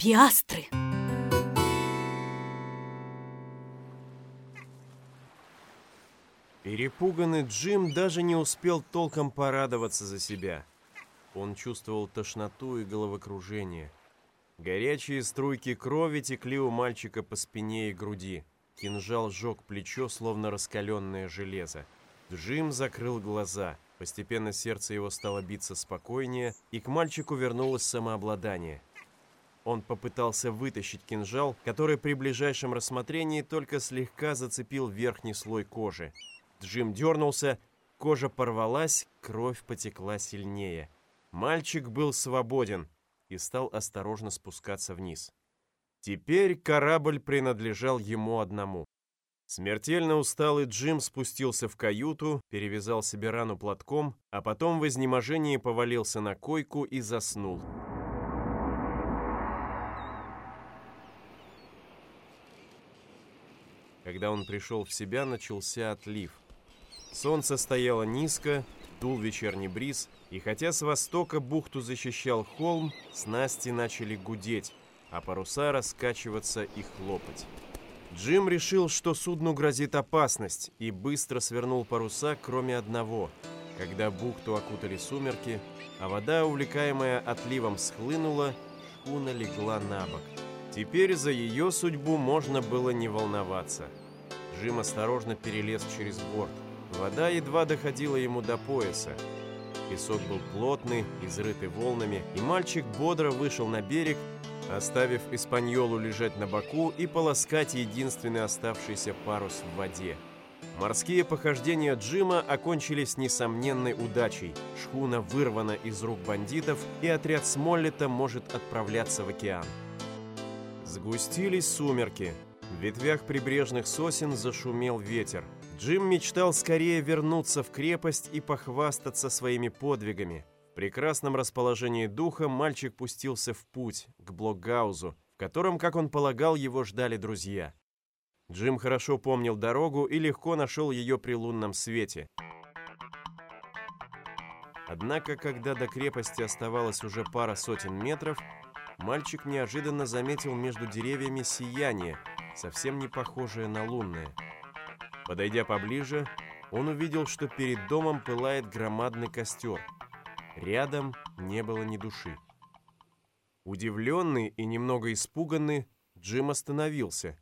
Пиастры! Перепуганный Джим даже не успел толком порадоваться за себя. Он чувствовал тошноту и головокружение. Горячие струйки крови текли у мальчика по спине и груди. Кинжал сжег плечо, словно раскаленное железо. Джим закрыл глаза. Постепенно сердце его стало биться спокойнее, и к мальчику вернулось самообладание. Он попытался вытащить кинжал, который при ближайшем рассмотрении только слегка зацепил верхний слой кожи. Джим дернулся, кожа порвалась, кровь потекла сильнее. Мальчик был свободен и стал осторожно спускаться вниз. Теперь корабль принадлежал ему одному. Смертельно усталый Джим спустился в каюту, перевязал себе рану платком, а потом в изнеможении повалился на койку и заснул. Когда он пришел в себя, начался отлив. Солнце стояло низко, дул вечерний бриз, и хотя с востока бухту защищал холм, снасти начали гудеть, а паруса раскачиваться и хлопать. Джим решил, что судну грозит опасность, и быстро свернул паруса, кроме одного. Когда бухту окутали сумерки, а вода, увлекаемая отливом, схлынула, шхуна легла на бок. Теперь за ее судьбу можно было не волноваться. Джим осторожно перелез через борт. Вода едва доходила ему до пояса. Песок был плотный, изрытый волнами, и мальчик бодро вышел на берег, оставив Испаньолу лежать на боку и полоскать единственный оставшийся парус в воде. Морские похождения Джима окончились несомненной удачей. Шхуна вырвана из рук бандитов, и отряд Смоллета может отправляться в океан. Сгустились сумерки. В ветвях прибрежных сосен зашумел ветер. Джим мечтал скорее вернуться в крепость и похвастаться своими подвигами. В прекрасном расположении духа мальчик пустился в путь, к Блокгаузу, в котором, как он полагал, его ждали друзья. Джим хорошо помнил дорогу и легко нашел ее при лунном свете. Однако, когда до крепости оставалось уже пара сотен метров, мальчик неожиданно заметил между деревьями сияние, совсем не похожее на лунное. Подойдя поближе, он увидел, что перед домом пылает громадный костер. Рядом не было ни души. Удивленный и немного испуганный, Джим остановился.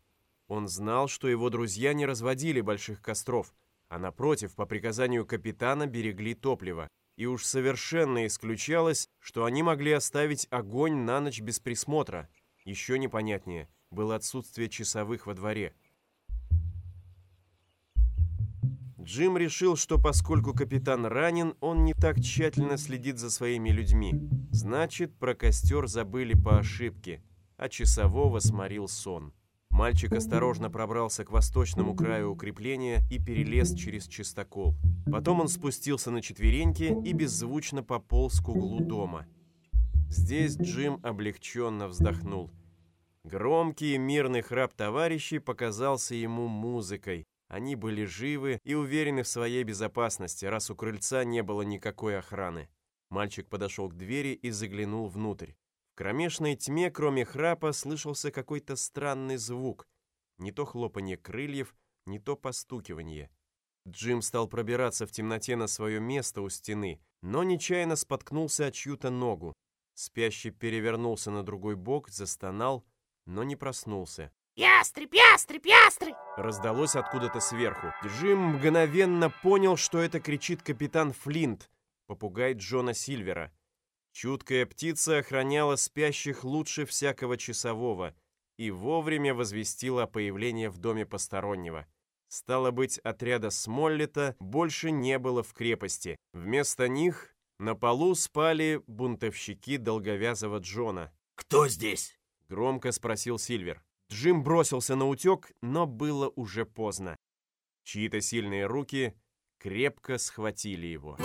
Он знал, что его друзья не разводили больших костров, а напротив, по приказанию капитана берегли топливо. И уж совершенно исключалось, что они могли оставить огонь на ночь без присмотра. Еще непонятнее было отсутствие часовых во дворе. Джим решил, что поскольку капитан ранен, он не так тщательно следит за своими людьми. Значит, про костер забыли по ошибке, а часового сморил сон. Мальчик осторожно пробрался к восточному краю укрепления и перелез через чистокол. Потом он спустился на четвереньки и беззвучно пополз к углу дома. Здесь Джим облегченно вздохнул. Громкий и мирный храп товарищей показался ему музыкой, они были живы и уверены в своей безопасности, раз у крыльца не было никакой охраны. Мальчик подошел к двери и заглянул внутрь. В кромешной тьме, кроме храпа, слышался какой-то странный звук. Не то хлопанье крыльев, не то постукивание. Джим стал пробираться в темноте на свое место у стены, но нечаянно споткнулся о чью-то ногу. Спящий перевернулся на другой бок, застонал, но не проснулся. «Ястреб, ястреб, ястреб!» Раздалось откуда-то сверху. Джим мгновенно понял, что это кричит капитан Флинт, попугай Джона Сильвера. Чуткая птица охраняла спящих лучше всякого часового и вовремя возвестила о появлении в доме постороннего. Стало быть, отряда Смоллета больше не было в крепости. Вместо них на полу спали бунтовщики долговязого Джона. «Кто здесь?» — громко спросил Сильвер. Джим бросился на утек, но было уже поздно. Чьи-то сильные руки крепко схватили его.